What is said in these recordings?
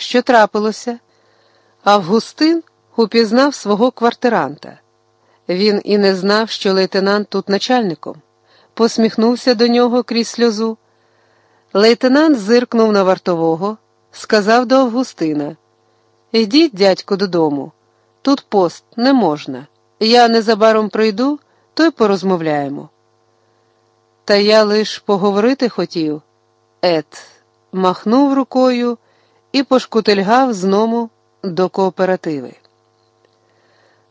Що трапилося? Августин упізнав свого квартиранта. Він і не знав, що лейтенант тут начальником. Посміхнувся до нього крізь сльозу. Лейтенант зиркнув на вартового, сказав до Августина: Ідіть, дядько, додому. Тут пост не можна. Я незабаром прийду, то й порозмовляємо. Та я лиш поговорити хотів. Ет, махнув рукою і пошкутильгав знову до кооперативи.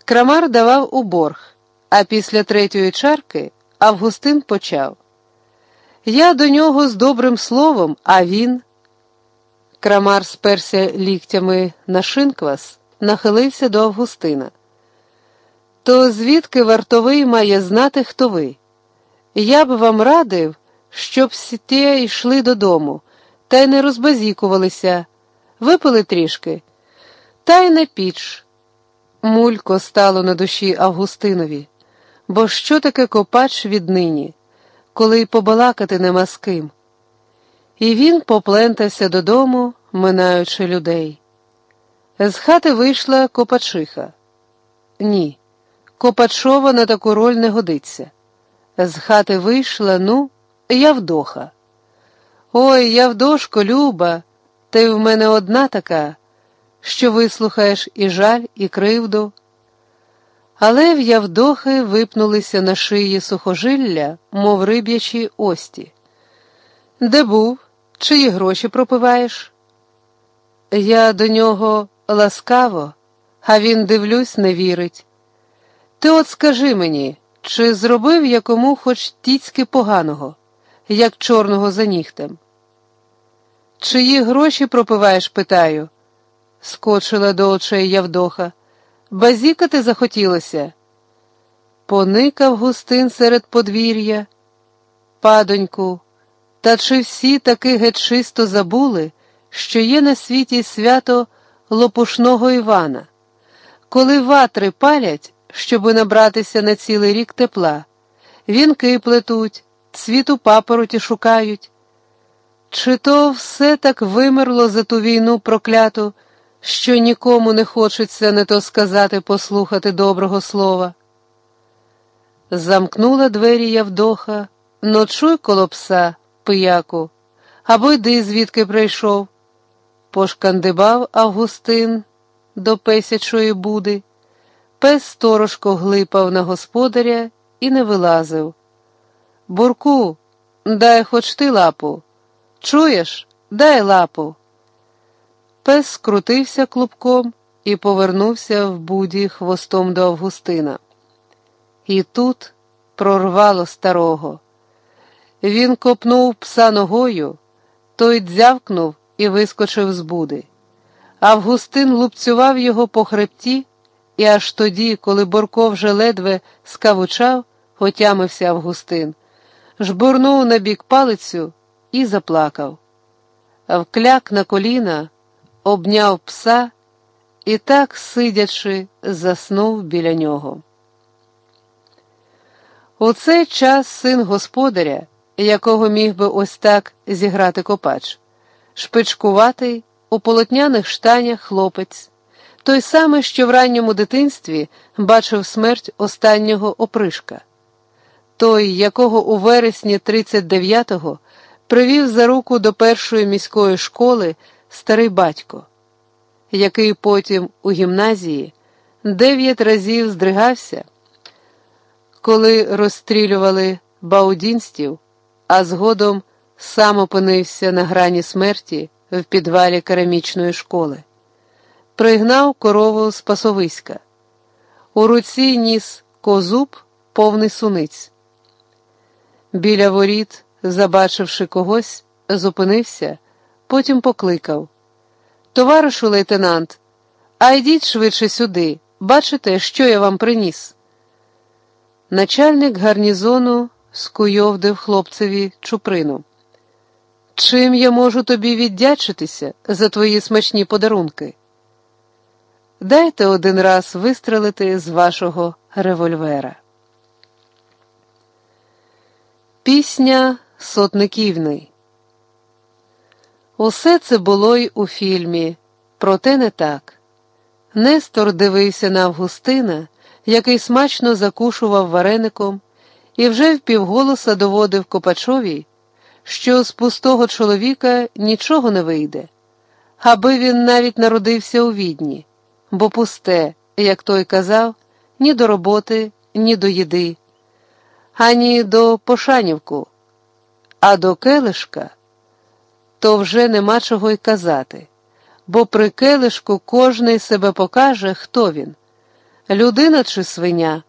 Крамар давав у борг, а після третьої чарки Августин почав. Я до нього з добрим словом, а він. Крамар сперся ліктями на шинквас, нахилився до Августина. То звідки вартовий має знати, хто ви? Я б вам радив, щоб сіте йшли додому, та й не розбазікувалися, випили трішки, та й не піч. Мулько стало на душі Августинові, бо що таке копач віднині, коли й побалакати нема з ким? І він поплентався додому, минаючи людей. З хати вийшла Копачиха. Ні, Копачова на таку роль не годиться. З хати вийшла, ну, Явдоха. Ой, Явдошко, Люба, ти в мене одна така, що вислухаєш і жаль, і кривду. Але в Явдохи випнулися на шиї сухожилля, мов риб'ячі ості. Де був? Чиї гроші пропиваєш? Я до нього ласкаво, а він, дивлюсь, не вірить. Ти от скажи мені, чи зробив я кому хоч тіцьки поганого, як чорного за нігтем? Чиї гроші пропиваєш, питаю, скочила до очей Явдоха. Базікати захотілося. Поникав густин серед подвір'я. Падоньку, та чи всі таки геть чисто забули, що є на світі свято Лопушного Івана, коли ватри палять? щоби набратися на цілий рік тепла. Вінки плетуть, цвіту папороті шукають. Чи то все так вимерло за ту війну прокляту, що нікому не хочеться не то сказати, послухати доброго слова? Замкнула двері Явдоха, ночуй коло пса, пияку, або йди, звідки прийшов. Пошкандибав Августин до песячої буди. Пес сторожко глипав на господаря і не вилазив. Бурку, дай хоч ти лапу. Чуєш? Дай лапу. Пес скрутився клубком і повернувся в буді хвостом до Августина. І тут прорвало старого. Він копнув пса ногою, той дзявкнув і вискочив з буди. Августин лупцював його по хребті. І аж тоді, коли Борко вже ледве скавучав, отямився Августин, жбурнув на бік палицю і заплакав. Вкляк на коліна, обняв пса і так, сидячи, заснув біля нього. У цей час син господаря, якого міг би ось так зіграти копач, шпичкуватий у полотняних штанях хлопець той самий, що в ранньому дитинстві бачив смерть останнього опришка, той, якого у вересні 39-го привів за руку до першої міської школи старий батько, який потім у гімназії дев'ять разів здригався, коли розстрілювали баудінстів, а згодом сам опинився на грані смерті в підвалі керамічної школи пригнав корову з пасовиська. У руці ніс козуб повний суниць. Біля воріт, забачивши когось, зупинився, потім покликав Товаришу лейтенант, а йдіть швидше сюди. Бачите, що я вам приніс? Начальник гарнізону скуйовдив хлопцеві чуприну. Чим я можу тобі віддячитися за твої смачні подарунки? Дайте один раз вистрелити з вашого револьвера. Пісня Сотниківний. Усе це було й у фільмі Проте не так. Нестор дивився на Августина, який смачно закушував вареником, і вже впівголоса доводив Копачові, що з пустого чоловіка нічого не вийде, аби він навіть народився у відні, бо пусте, як той казав, ні до роботи, ні до їди, ані до пошанівку, а до келишка то вже нема чого й казати, бо при келишку кожний себе покаже, хто він людина чи свиня,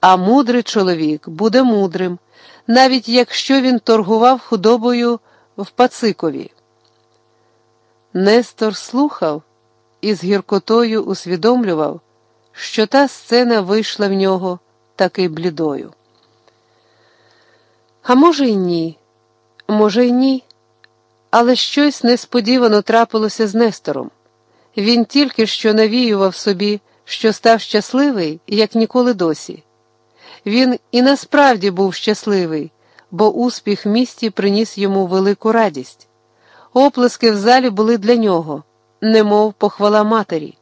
а мудрий чоловік буде мудрим, навіть якщо він торгував худобою в Пацикові. Нестор слухав і з гіркотою усвідомлював, що та сцена вийшла в нього таки блідою. А може, й ні, може, й ні, але щось несподівано трапилося з Нестором. Він тільки що навіював собі, що став щасливий, як ніколи досі. Він і насправді був щасливий, бо успіх в місті приніс йому велику радість. Оплески в залі були для нього, немов похвала матері.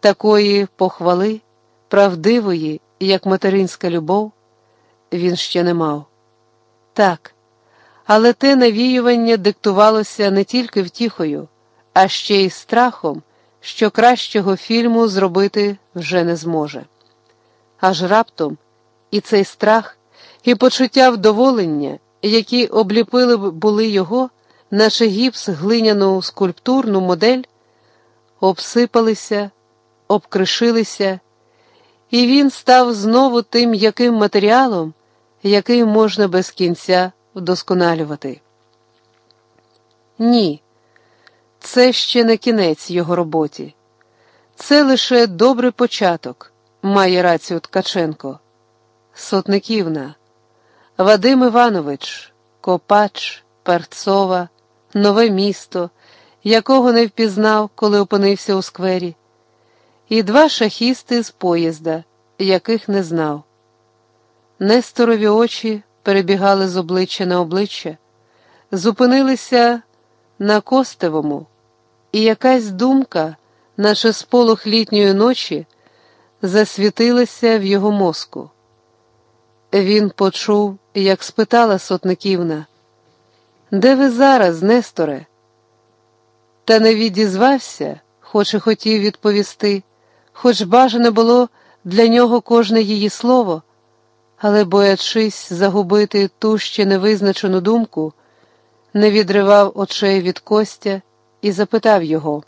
Такої похвали, правдивої, як материнська любов, він ще не мав. Так, але те навіювання диктувалося не тільки втіхою, а ще й страхом, що кращого фільму зробити вже не зможе. Аж раптом і цей страх, і почуття вдоволення, які обліпили були його, наче гіпс глиняну скульптурну модель, обсипалися, обкришилися, і він став знову тим яким матеріалом, який можна без кінця вдосконалювати. Ні, це ще не кінець його роботі, це лише добрий початок, має рацію Ткаченко. Сотниківна, Вадим Іванович, Копач, Перцова, Нове місто, якого не впізнав, коли опинився у сквері, і два шахісти з поїзда, яких не знав. Несторові очі перебігали з обличчя на обличчя, зупинилися на Костевому, і якась думка, наче сполох літньої ночі, засвітилася в його мозку. Він почув, як спитала Сотниківна, де ви зараз, Несторе? Та не відізвався, хоч і хотів відповісти, хоч бажане було для нього кожне її слово але, боячись загубити ту ще невизначену думку, не відривав очей від Костя і запитав його.